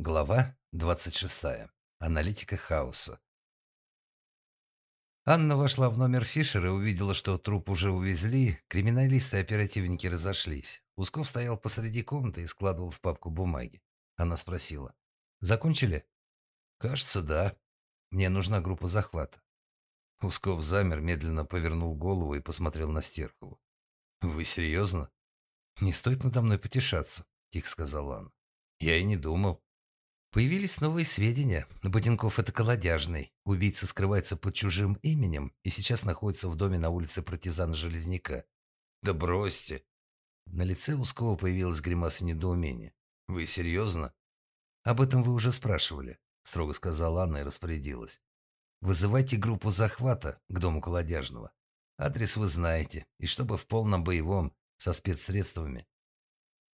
Глава 26. Аналитика хаоса. Анна вошла в номер Фишера и увидела, что труп уже увезли, криминалисты и оперативники разошлись. Усков стоял посреди комнаты и складывал в папку бумаги. Она спросила. «Закончили?» «Кажется, да. Мне нужна группа захвата». Усков замер, медленно повернул голову и посмотрел на Стерхову. «Вы серьезно?» «Не стоит надо мной потешаться», — тихо сказала Анна. «Я и не думал». Появились новые сведения. Боденков – это колодяжный. Убийца скрывается под чужим именем и сейчас находится в доме на улице партизана Железняка. Да бросьте. На лице Ускова появилась гримаса недоумения. Вы серьезно? Об этом вы уже спрашивали, строго сказала Анна и распорядилась. Вызывайте группу захвата к дому колодяжного. Адрес вы знаете, и чтобы в полном боевом, со спецсредствами.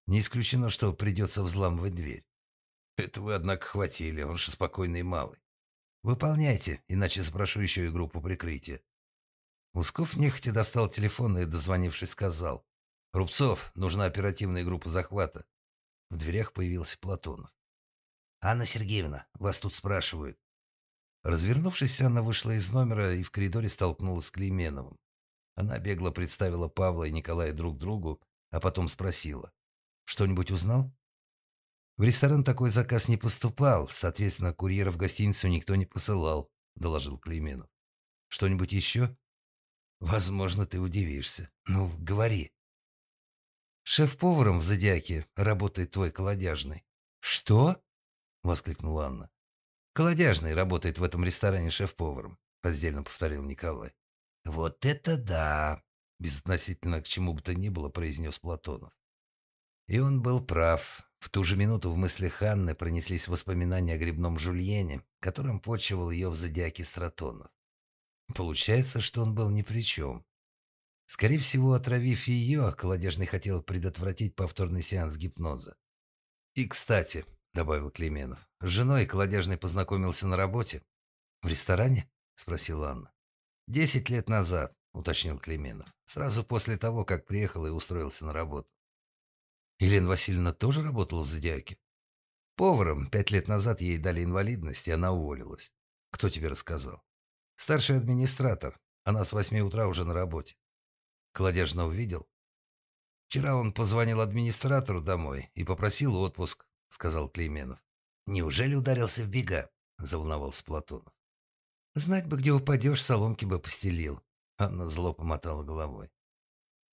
Не исключено, что придется взламывать дверь. Это вы, однако, хватили, он же спокойный малый. Выполняйте, иначе спрошу еще и группу прикрытия. Усков нехотя достал телефон и, дозвонившись, сказал. «Рубцов, нужна оперативная группа захвата». В дверях появился Платонов. «Анна Сергеевна, вас тут спрашивают». Развернувшись, Анна вышла из номера и в коридоре столкнулась с Клейменовым. Она бегло представила Павла и Николая друг другу, а потом спросила. «Что-нибудь узнал?» В ресторан такой заказ не поступал, соответственно, курьера в гостиницу никто не посылал, доложил Клейменов. Что-нибудь еще? Возможно, ты удивишься. Ну, говори. Шеф-поваром в Зодиаке работает твой колодяжный. Что? воскликнула Анна. Колодяжный работает в этом ресторане шеф-поваром, раздельно повторил Николай. Вот это да, безотносительно к чему бы то ни было, произнес Платонов. И он был прав. В ту же минуту в мыслях Анны пронеслись воспоминания о грибном жульене, которым почивал ее в зодиаке Стратонов. Получается, что он был ни при чем. Скорее всего, отравив ее, Колодежный хотел предотвратить повторный сеанс гипноза. «И, кстати», — добавил Клеменов, — «с женой Колодежный познакомился на работе». «В ресторане?» — спросила Анна. «Десять лет назад», — уточнил Клеменов, сразу после того, как приехал и устроился на работу. Елена Васильевна тоже работала в «Зодиаке»? Поваром пять лет назад ей дали инвалидность, и она уволилась. Кто тебе рассказал? Старший администратор. Она с восьми утра уже на работе. Колодяжного увидел? Вчера он позвонил администратору домой и попросил отпуск, сказал Клейменов. Неужели ударился в бега? Заволновался Платонов. Знать бы, где упадешь, соломки бы постелил. Анна зло помотала головой.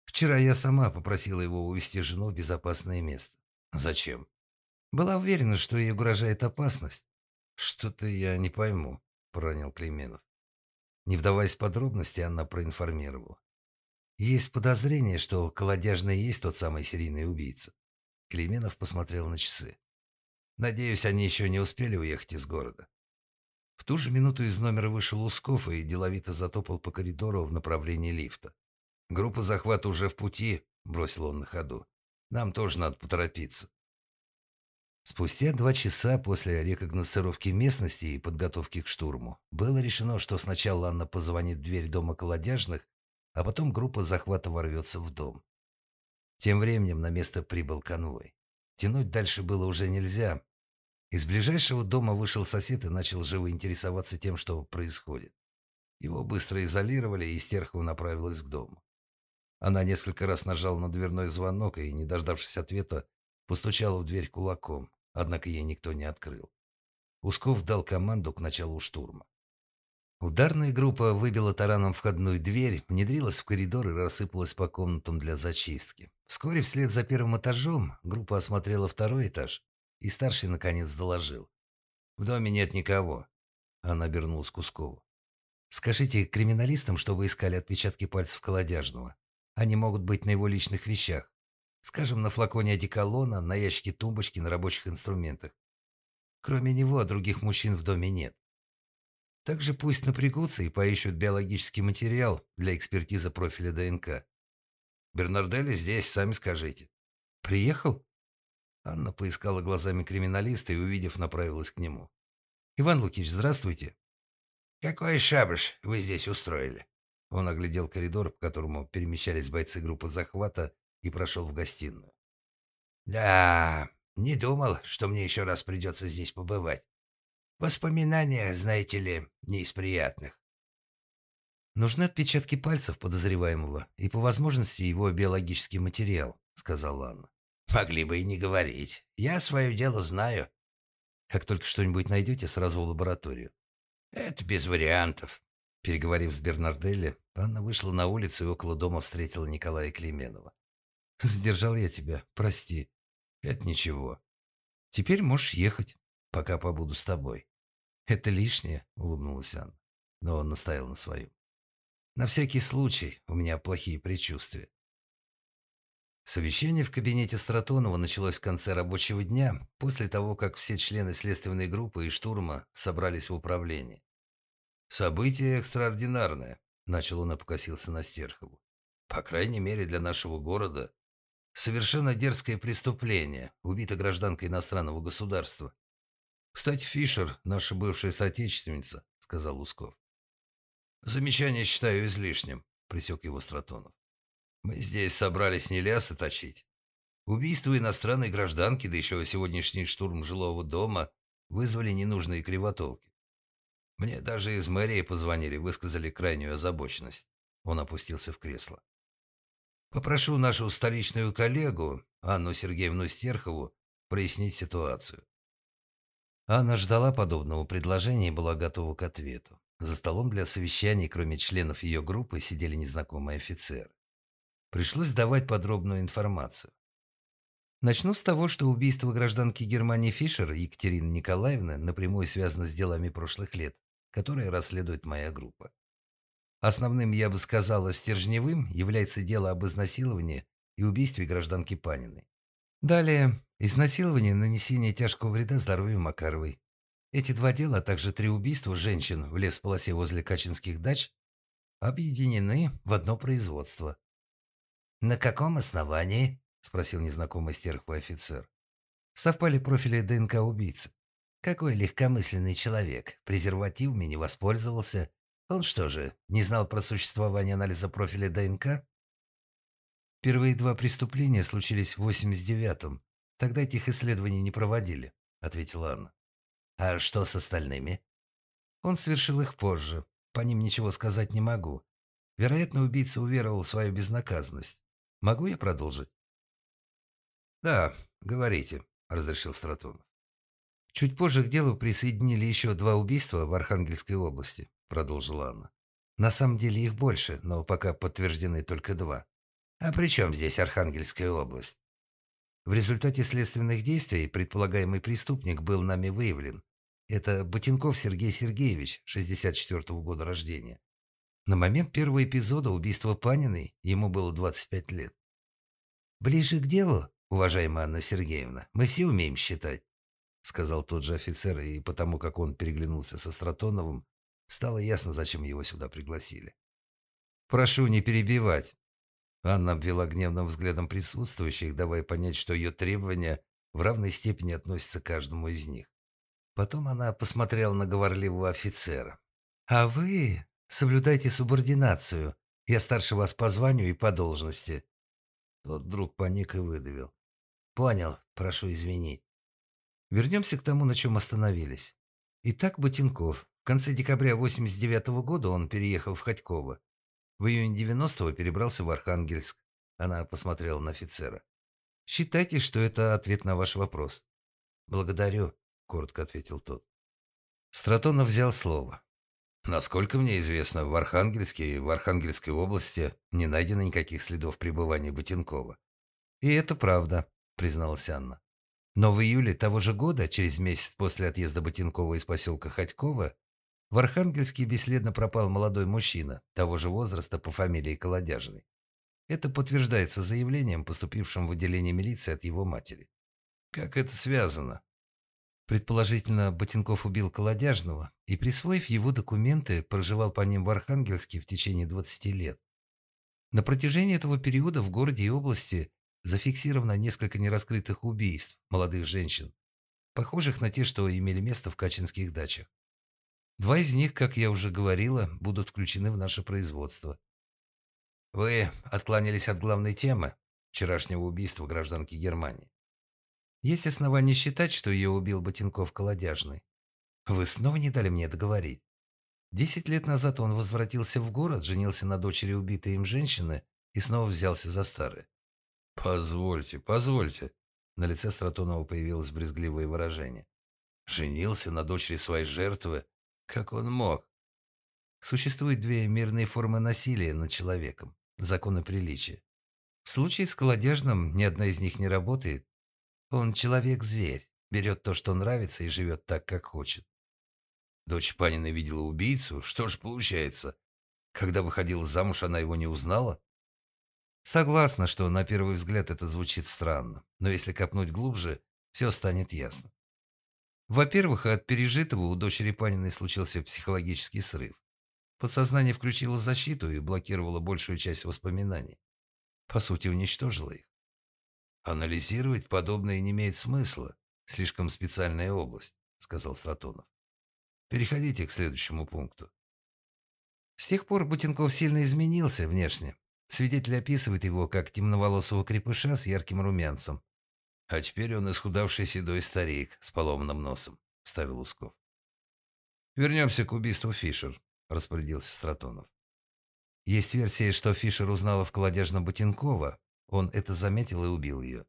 Вчера я сама попросила его увезти жену в безопасное место. Зачем? Была уверена, что ей угрожает опасность. Что-то я не пойму, проронил Клейменов. Не вдаваясь в подробности, она проинформировала. Есть подозрение, что колодяжный есть тот самый серийный убийца. Клейменов посмотрел на часы. Надеюсь, они еще не успели уехать из города. В ту же минуту из номера вышел Усков и деловито затопал по коридору в направлении лифта. «Группа захвата уже в пути», — бросил он на ходу. «Нам тоже надо поторопиться». Спустя два часа после рекогносцировки местности и подготовки к штурму было решено, что сначала Анна позвонит в дверь дома колодяжных, а потом группа захвата ворвется в дом. Тем временем на место прибыл конвой. Тянуть дальше было уже нельзя. Из ближайшего дома вышел сосед и начал живо интересоваться тем, что происходит. Его быстро изолировали, и Стерхова направилась к дому. Она несколько раз нажала на дверной звонок и, не дождавшись ответа, постучала в дверь кулаком, однако ей никто не открыл. Усков дал команду к началу штурма. Ударная группа выбила тараном входную дверь, внедрилась в коридор и рассыпалась по комнатам для зачистки. Вскоре вслед за первым этажом группа осмотрела второй этаж, и старший наконец доложил. «В доме нет никого». Она обернулась к Ускову. «Скажите криминалистам, чтобы искали отпечатки пальцев колодяжного. Они могут быть на его личных вещах. Скажем, на флаконе одеколона, на ящике тумбочки, на рабочих инструментах. Кроме него, других мужчин в доме нет. Также пусть напрягутся и поищут биологический материал для экспертизы профиля ДНК. Бернарделли здесь, сами скажите. Приехал? Анна поискала глазами криминалиста и, увидев, направилась к нему. «Иван Лукич, здравствуйте». «Какой шабаш вы здесь устроили?» Он оглядел коридор, по которому перемещались бойцы группы захвата, и прошел в гостиную. «Да, Не думал, что мне еще раз придется здесь побывать. Воспоминания, знаете ли, не из приятных. «Нужны отпечатки пальцев подозреваемого и, по возможности, его биологический материал», — сказала Анна. «Могли бы и не говорить. Я свое дело знаю». «Как только что-нибудь найдете, сразу в лабораторию». «Это без вариантов». Переговорив с Бернарделли, Анна вышла на улицу и около дома встретила Николая Клеменова. «Сдержал я тебя, прости». «Это ничего. Теперь можешь ехать, пока побуду с тобой». «Это лишнее», — улыбнулась Анна, но он настоял на своем. «На всякий случай, у меня плохие предчувствия». Совещание в кабинете Стратонова началось в конце рабочего дня, после того, как все члены следственной группы и штурма собрались в управлении. «Событие экстраординарное», — начал он и покосился на Стерхову. «По крайней мере, для нашего города. Совершенно дерзкое преступление. Убита гражданка иностранного государства. Кстати, Фишер, наша бывшая соотечественница, сказал Лусков. Замечание считаю излишним, присек его Стратонов. Мы здесь собрались не лясы точить. Убийство иностранной гражданки, да еще сегодняшний штурм жилого дома вызвали ненужные кривотолки. Мне даже из мэрии позвонили, высказали крайнюю озабоченность. Он опустился в кресло. Попрошу нашу столичную коллегу, Анну Сергеевну Стерхову, прояснить ситуацию. Анна ждала подобного предложения и была готова к ответу. За столом для совещаний, кроме членов ее группы, сидели незнакомые офицеры. Пришлось давать подробную информацию. Начну с того, что убийство гражданки Германии Фишер Екатерины Николаевны напрямую связано с делами прошлых лет, которые расследует моя группа. Основным, я бы сказала, стержневым является дело об изнасиловании и убийстве гражданки Паниной. Далее, изнасилование и нанесение тяжкого вреда здоровью Макаровой. Эти два дела, а также три убийства женщин в лесполосе возле Качинских дач объединены в одно производство. «На каком основании?» – спросил незнакомый стерховый офицер. Совпали профили ДНК убийцы. Какой легкомысленный человек. Презервативами не воспользовался, он что же, не знал про существование анализа профиля ДНК? Первые два преступления случились в 89-м. Тогда этих исследований не проводили, ответила Анна. А что с остальными? Он совершил их позже. По ним ничего сказать не могу. Вероятно, убийца уверовал в свою безнаказанность. Могу я продолжить? Да, говорите, разрешил Стратонов. Чуть позже к делу присоединили еще два убийства в Архангельской области. – продолжила Анна. «На самом деле их больше, но пока подтверждены только два». «А при чем здесь Архангельская область?» В результате следственных действий предполагаемый преступник был нами выявлен. Это Ботинков Сергей Сергеевич, 64-го года рождения. На момент первого эпизода убийства Паниной ему было 25 лет. «Ближе к делу, уважаемая Анна Сергеевна, мы все умеем считать», сказал тот же офицер, и потому как он переглянулся со Стратоновым, Стало ясно, зачем его сюда пригласили. «Прошу не перебивать». Анна обвела гневным взглядом присутствующих, давая понять, что ее требования в равной степени относятся к каждому из них. Потом она посмотрела на говорливого офицера. «А вы соблюдайте субординацию. Я старше вас по званию и по должности». Тот вдруг паник и выдавил. «Понял. Прошу извинить». Вернемся к тому, на чем остановились. Итак, Ботинков, конце декабря 89 -го года он переехал в Ходьково. В июне 90-го перебрался в Архангельск. Она посмотрела на офицера. «Считайте, что это ответ на ваш вопрос». «Благодарю», — коротко ответил тот. Стратонов взял слово. «Насколько мне известно, в Архангельске и в Архангельской области не найдено никаких следов пребывания Ботинкова». «И это правда», — призналась Анна. Но в июле того же года, через месяц после отъезда Ботинкова из поселка Ходькова, в Архангельске бесследно пропал молодой мужчина, того же возраста по фамилии Колодяжный. Это подтверждается заявлением, поступившим в отделение милиции от его матери. Как это связано? Предположительно, Ботинков убил Колодяжного и, присвоив его документы, проживал по ним в Архангельске в течение 20 лет. На протяжении этого периода в городе и области зафиксировано несколько нераскрытых убийств молодых женщин, похожих на те, что имели место в Качинских дачах. Два из них, как я уже говорила, будут включены в наше производство. Вы отклонились от главной темы вчерашнего убийства гражданки Германии. Есть основания считать, что ее убил Ботинков колодяжный. Вы снова не дали мне договорить. Десять лет назад он возвратился в город, женился на дочери убитой им женщины и снова взялся за старое. «Позвольте, позвольте». На лице Стратонова появилось брезгливое выражение. «Женился на дочери своей жертвы? Как он мог?» Существует две мирные формы насилия над человеком – законы приличия. В случае с колодяжным ни одна из них не работает. Он человек-зверь, берет то, что нравится, и живет так, как хочет. Дочь Панина видела убийцу? Что ж получается? Когда выходила замуж, она его не узнала? Согласна, что на первый взгляд это звучит странно, но если копнуть глубже, все станет ясно. Во-первых, от пережитого у дочери Паниной случился психологический срыв. Подсознание включило защиту и блокировало большую часть воспоминаний. По сути, уничтожило их. «Анализировать подобное не имеет смысла. Слишком специальная область», — сказал Стратонов. «Переходите к следующему пункту». С тех пор Бутенков сильно изменился внешне. Свидетели описывают его как темноволосого крепыша с ярким румянцем. «А теперь он исхудавший седой старик с поломанным носом», — вставил Усков. «Вернемся к убийству Фишер», — распорядился Стратонов. Есть версия, что Фишер узнала в колодяжном Ботинкова. Он это заметил и убил ее.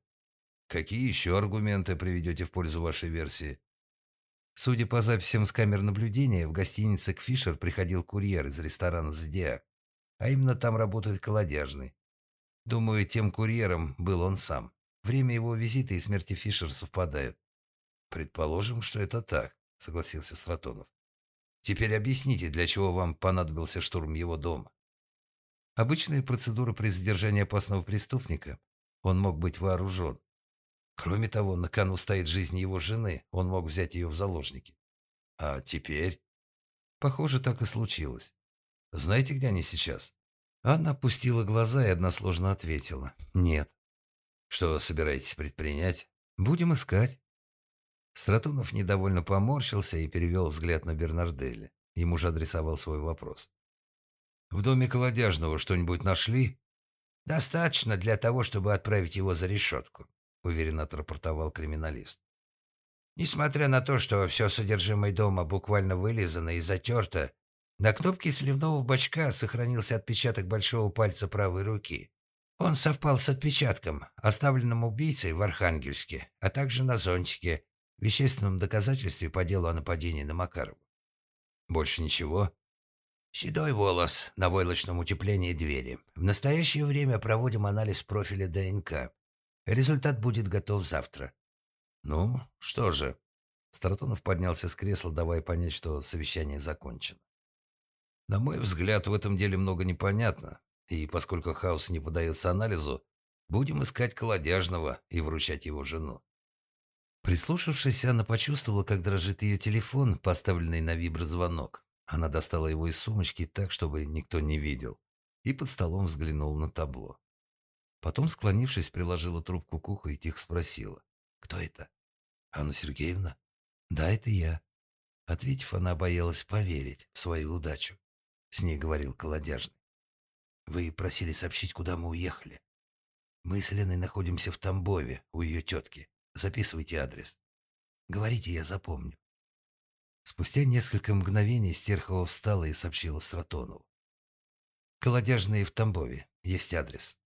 Какие еще аргументы приведете в пользу вашей версии? Судя по записям с камер наблюдения, в гостинице к Фишер приходил курьер из ресторана «Зодиак». А именно там работает колодяжный. Думаю, тем курьером был он сам. Время его визита и смерти Фишер совпадают. Предположим, что это так, согласился Стратонов. Теперь объясните, для чего вам понадобился штурм его дома. Обычная процедура при задержании опасного преступника. Он мог быть вооружен. Кроме того, на кону стоит жизнь его жены. Он мог взять ее в заложники. А теперь? Похоже, так и случилось. Знаете, где они сейчас? Анна опустила глаза и односложно ответила. Нет. Что собираетесь предпринять? Будем искать. Стратунов недовольно поморщился и перевел взгляд на Бернарделли. Ему же адресовал свой вопрос. «В доме Колодяжного что-нибудь нашли?» «Достаточно для того, чтобы отправить его за решетку», — уверенно отрапортовал криминалист. Несмотря на то, что все содержимое дома буквально вылизано и затерто, на кнопке сливного бачка сохранился отпечаток большого пальца правой руки. Он совпал с отпечатком, оставленным убийцей в Архангельске, а также на зонтике, вещественном доказательстве по делу о нападении на Макарову. Больше ничего? Седой волос на войлочном утеплении двери. В настоящее время проводим анализ профиля ДНК. Результат будет готов завтра. Ну, что же? Стратонов поднялся с кресла, давая понять, что совещание закончено. На мой взгляд, в этом деле много непонятно, и поскольку хаос не поддается анализу, будем искать колодяжного и вручать его жену. Прислушавшись, она почувствовала, как дрожит ее телефон, поставленный на виброзвонок. Она достала его из сумочки так, чтобы никто не видел, и под столом взглянула на табло. Потом, склонившись, приложила трубку к уху и тихо спросила. «Кто это?» «Анна Сергеевна?» «Да, это я». Ответив, она боялась поверить в свою удачу. С ней говорил колодяжный. Вы просили сообщить, куда мы уехали. Мы с Леной находимся в Тамбове, у ее тетки. Записывайте адрес. Говорите, я запомню. Спустя несколько мгновений Стерхова встала и сообщила Стратонову. Колодяжные в Тамбове. Есть адрес.